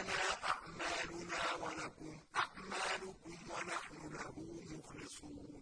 لنا أعمالنا ولكم أعمالكم ونحن له مخلصون.